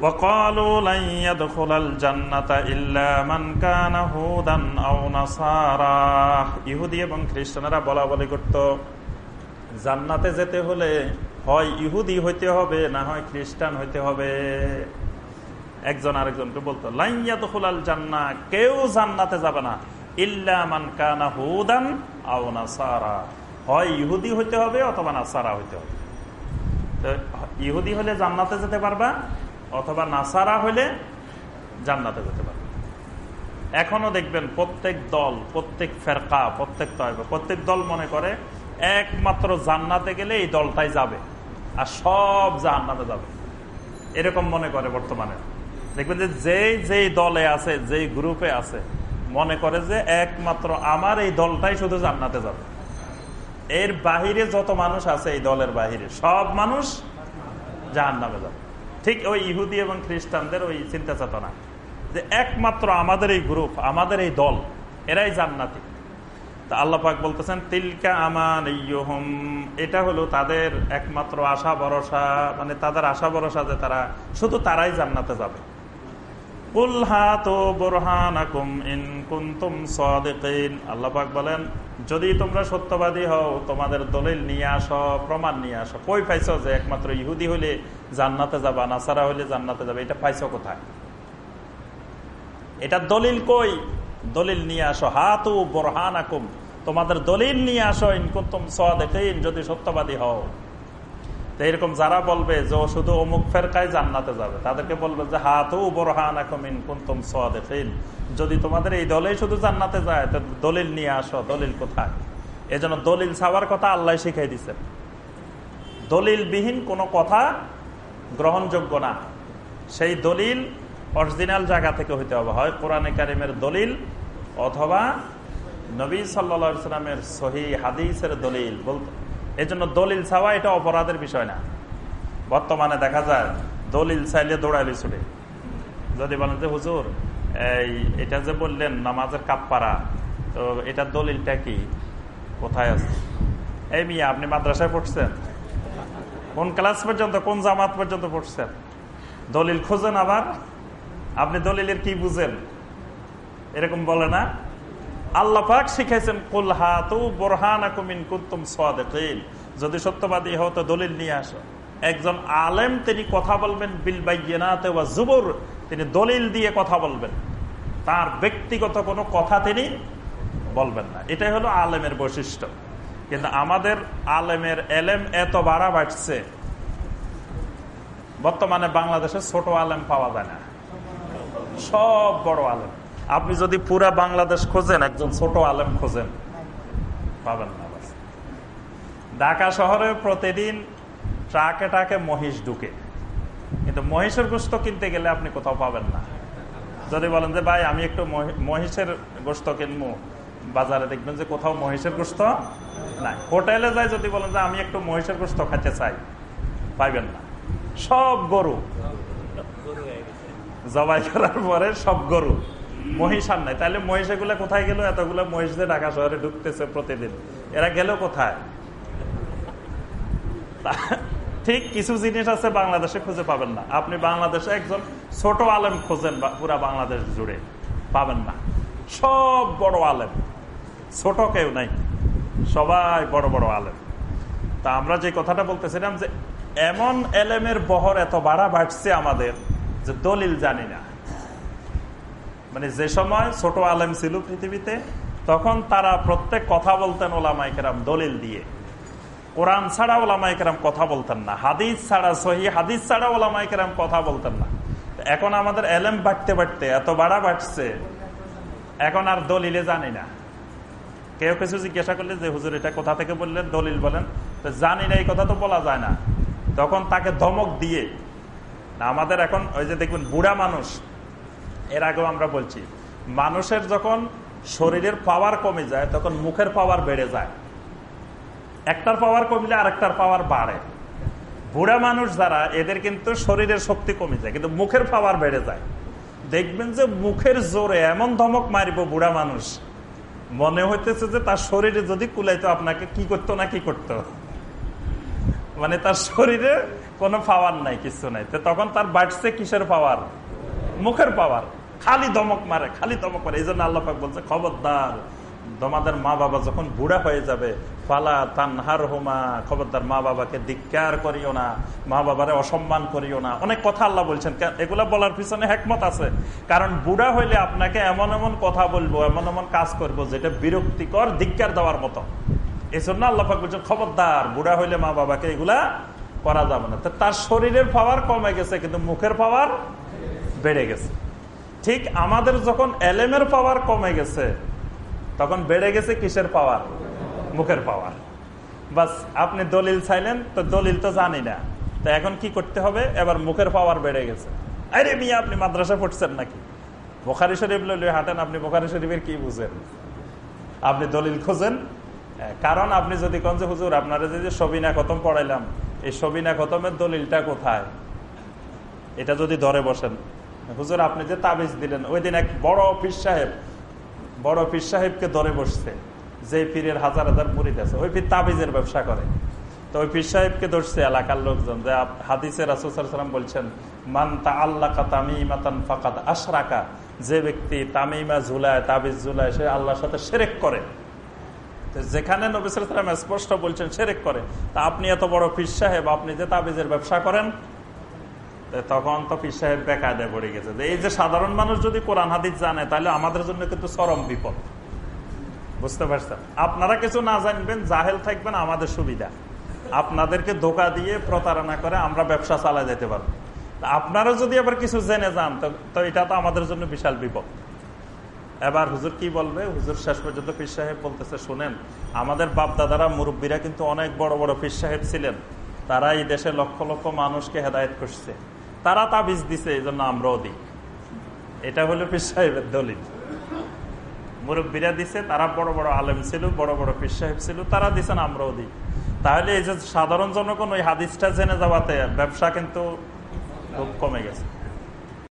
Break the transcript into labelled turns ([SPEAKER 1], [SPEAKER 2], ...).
[SPEAKER 1] وقالوا لن يدخل الجنة إلا من كان هودا أو نصارى ইহুদি এবং খ্রিস্টানরা বলা বলি করত জান্নাতে যেতে হলে হয় ইহুদি হইতে হবে না হয় খ্রিস্টান হইতে হবে একজন আরেকজনকে বলতো লাইয়া দখুলাল জান্না কেউ জান্নাতে যাবে না ইল্লা মান কানা হুদান আও নাসারা হয় ইহুদি হইতে হবে অথবা নাসারা হইতে হবে তো ইহুদি হলে জান্নাতে যেতে পারবা অথবা নাসারা হলে জান্নাতে যেতে পারবে। এখনও দেখবেন প্রত্যেক দল, প্রত্যেক ফেরকা, প্রত্যেক প্রত্যেক দল মনে করে একমাত্র জান্নাতে গেলে এই দলটাই যাবে আর সব জান্নাতে যাবে। এরকম মনে করে বর্তমানে। দেখবেন যে যেই যেই দলে আছে, যেই গ্রুপে আছে, মনে করে যে একমাত্র আমার এই দলটাই শুধু জান্নাতে যাবে। এর বাহিরে যত মানুষ আছে এই দলের বাহিরে, সব মানুষ জাহান নামে যাবে। ঠিক ওই ইহুদি এবং খ্রিস্টানদের ওই চিন্তা চেতনা যে একমাত্র আমাদের এই গ্রুপ, আমাদের এই দল, এরাই জান্নাতি। তা আল্লাপাক বলতেছেন, তিলকা আমান এটা হলো তাদের একমাত্র আশা ভরসা মানে তাদের আশা ভরসা যে তারা, শুধু তারাই জান্নাতে যাবে। আল্লাপাক বলেন, যদি তোমরা সত্যবাদী হও, তোমাদের দলিল নিয়ে আসো, প্রমাণ নিয়ে আসো। কই পাইছ যে একমাত্র ইহুদি হলে জান্নাতে যাবা, নাসারা হলে জান্নাতে যাবে? এটা পাইছ কোথায়? এটা দলিল কই? দলিল নিয়ে আসো। হাতু বোরহান আকুম তোমাদের দলিল নিয়ে আসো ইনকুন্তম সদেকিন, যদি সত্যবাদী হও। তো এরকম যারা বলবে যে ও শুধু অমুক ফেরকায় জান্নাতে যাবে, তাদেরকে বলবে যে, হাতু বোরহান আকুম ইনকুন্তম সদেকিন। যদি তোমাদের এই দলেই শুধু জান্নাতে যায়, তো দলিল নিয়ে আসো, দলিল কোথায়? এজন্য দলিল ছাওয়ার কথা আল্লাহ শিখাই দিচ্ছেন দলিলবিহীন কোনো কথা গ্রহণযোগ্য না। সেই দলিল অরিজিনাল জায়গা থেকে হইতে হবে। হয় কোরআনে কারিমের দলিল অথবা নবী সাল্লা সাল্লামের সহি হাদিসের দলিল। বলতে এই জন্য দলিল ছাওয়া এটা অপরাধের বিষয় না। বর্তমানে দেখা যায়, দলিল চাইলে দৌড়াইলে ছুটে। যদি বলেন যে, হুজুর, এই, এটা যে বললেন নামাজের কাপ্পারা, তো এটা দলিলটা কি? কোথায় আছে? এই মিয়া, আপনি মাদ্রাসায় পড়ছেন? কোন ক্লাস পর্যন্ত, কোন জামাত পর্যন্ত পড়ছেন? দলিল খোঁজেন আবার, আপনি দলিলের কি বুঝেন? এরকম বলে না। আল্লাপাক শিখাইছেন কুলহাতু বোরহান কুন্তুম সাদেকিন। যদি সত্যবাদী হও তো দলিল নিয়ে আসো। একজন আলেম তিনি কথা বলবেন, বিল বাইনাতে জুবর। তিনি দলিল দিয়ে কথা বলবেন। তার ব্যক্তিগত কোনো কথা তিনি বলবেন না। এটাই হলো আলেমের বৈশিষ্ট্য। কিন্তু আমাদের আলেমের এলেম এত বাড়া বাড়ছে, বর্তমানে বাংলাদেশে ছোট আলেম পাওয়া যায় না। সব বড় আলেম। আপনি যদি পুরা বাংলাদেশ খোঁজেন, একজন ছোট আলেম খোঁজেন, পাবেন না ঢাকা শহরে প্রতিদিন ট্রাকে ট্রাকে মহিষ ঢুকে। কিন্তু মহিষের গোস্ত কিনতে গেলে আপনি কোথাও পাবেন না। যদি বলেন যে, ভাই, আমি একটু মহিষের গোস্ত কিনবো। বাজারে দেখবেন যে কোথাও মহিষের গোস্ত নাই। হোটেলে যাই যদি বলেন যে, আমি একটু মহিষের গোস্ত খাইতে চাই। পাইবেন না। সব গরু। জবাই করার পরে সব গরু। মহিষ আর নাই। তাহলে মহিষ এগুলো কোথায় গেল? এতগুলো মহিষদের ঢাকা শহরে ঢুকতেছে প্রতিদিন। এরা গেল কোথায়? ঠিক কিছু জিনিস আছে বাংলাদেশে খুঁজে পাবেন না। আপনি বাংলাদেশে একজন ছোট আলেম খোঁজেন পুরা বাংলাদেশ জুড়ে। পাবেন না। সব বড় আলেম। ছোট কেউ নাই। সবাই বড় বড় আলেম। তা আমরা যে কথাটা বলতেছিলাম যে, এমন এলেমের বহর এত বাড়া বাড়ছে আমাদের যে দলিল জানি না। মানে যে সময় ছোট আলেম ছিল পৃথিবীতে, তখন তারা প্রত্যেক কথা বলতেন ওলামাইকেরাম দলিল দিয়ে। কোরআন ছাড়া ওলামাইকেরাম কথা বলতেন না। হাদিস ছাড়া, সহি হাদিস ছাড়া ওলামাইকেরাম কথা বলতেন না। এখন আমাদের এলেম বাড়তে বাড়তে, এত বাড়া বাড়ছে, এখন আর দলিলে জানি না। কেউ কিছু জিজ্ঞাসা করলে যে, হুজুর, এটা কোথা থেকে বললেন? দলিল বলেন। তো জানি না, এই কথা তো বলা যায় না। তখন তাকে ধমক দিয়ে আমাদের এখন ওই যে দেখবেন বুড়া মানুষ এর আগেও আমরা বলছি, মানুষের যখন শরীরের পাওয়ার কমে যায়, তখন মুখের পাওয়ার বেড়ে যায়। একটার পাওয়ার কমলে আরেকটার পাওয়ার বাড়ে। বুড়া মানুষ যারা, এদের কিন্তু শরীরের শক্তি কমে যায়, কিন্তু মুখের পাওয়ার বেড়ে যায়। দেখবেন যে মুখের জোরে এমন ধমক মারিব বুড়া মানুষ। মনে হইতেছে যে তার শরীরে যদি কুলাইতো, আপনাকে কি করতো না কি করতো? মানে তার শরীরে কোনো পাওয়ার নাই, কিছু নাই। তো তখন তার বাড়ছে কিসের পাওয়ার মুখের পাওয়ার খালি দমক মারে, খালি দমক মারে। এই জন্য আল্লাপাক বলছে, খবরদার, তোমাদের মা বাবা যখন বুড়া হয়ে যাবে, ফালা তানহার হোমা খবরদার মা বাবাকে ধিক্কার করিও না মা বাবারে অসম্মান করিও না। অনেক কথা আল্লাহ বলছেন এগুলা বলার পিছনে হেকমত আছে। কারণ বুড়া হইলে আপনাকে এমন এমন কথা বলব, এমন এমন কাজ করব, যেটা বিরক্তিকর, ধিক্কার দেওয়ার মতো। এই জন্য আল্লাহাক বলছেন, খবরদার, বুড়া হইলে মা বাবাকে এগুলা করা যাবে না। তার শরীরের পাওয়ার কমে গেছে, কিন্তু মুখের পাওয়ার বেড়ে গেছে। ঠিক আমাদের যখন এলেমের পাওয়ার কমে গেছে, তখন বেড়ে গেছে কিসের পাওয়ার মুখের পাওয়ার বাস, আপনি দলিল চাইলেন, তো দলিল তো জানি না। তো এখন কি করতে হবে? এবার মুখের পাওয়ার বেড়ে গেছে। আরে মিয়া, আপনি মাদ্রাসা পড়ছেন নাকি? বোখারি শরীফ লইলে হাঁটেন, আপনি বোখারি শরীফের কি বুঝেন? আপনি দলিল খোঁজেন? কারণ আপনি যদি কোন যে, হুজুর, আপনারা যে সবিনা খতম পড়াইলাম, এই সবিনা খতমের দলিলটা কোথায়? এটা যদি ধরে বসেন। হুজুর, আপনি যে তাবিজ দিলেন ওই দিন এক বড় পীর সাহেব, বড় পীর সাহেবকে ধরে বসছে। যে পীরের হাজার হাজার মুড়িদ আছে, ওই পীর তাবিজের ব্যবসা করে। তো ওই পীর সাহেবকে ধরছে এলাকার লোকজন, যে হাদিসে রাসুসালাম বলছেন, মান তা আল্লাহ তামিমাতান ফাকাত আশরাকা যে ব্যক্তি তামিমা ঝুলায়, তাবিজ ঝুলায়, সে আল্লাহর সাথে সেরেক করে। যেখানে নবিসাম স্পষ্ট বলছেন সেরেক করে। তা আপনি এত বড় পীর সাহেব, আপনি যে তাবিজের ব্যবসা করেন তখন তো পীর সাহেব বেকায়দায় পড়ে গেছে এই যে সাধারণ মানুষ যদি কোরআন, হাদিস জানে, তাহলে আমাদের জন্য কিন্তু চরম বিপদ। বুঝতে পারছেন? আপনারা কিছু না জানবেন, জাহেল থাকবেন, আমাদের সুবিধা। আপনাদেরকে ধোকা দিয়ে প্রতারণা করে আমরা ব্যবসা চালা যেতে পারব। আপনারা যদি আবার কিছু জেনে যান, তো এটা তো আমাদের জন্য বিশাল বিপদ। এবার হুজুর কি বলবে? হুজুর শেষ পর্যন্ত পীর সাহেব বলতেছে, শুনেন, আমাদের বাপ দাদারা মুরব্বীরা কিন্তু অনেক বড় বড় পীর সাহেব ছিলেন। তারা এই দেশে লক্ষ লক্ষ মানুষকে হেদায়ত করছে। তারা তাবিজ দিছে, এই জন্য আমরাও দিই এটা হলো পীর সাহেবের দলিল। মুরব্বীরা দিছে, তারা বড় বড় আলেম ছিল, বড় বড় পীর সাহেব ছিল, তারা দিচ্ছেন আমরাও দিই তাহলে এই যে সাধারণ জনগণ ওই হাদিসটা জেনে যাওয়াতে ব্যবসা কিন্তু খুব কমে গেছে।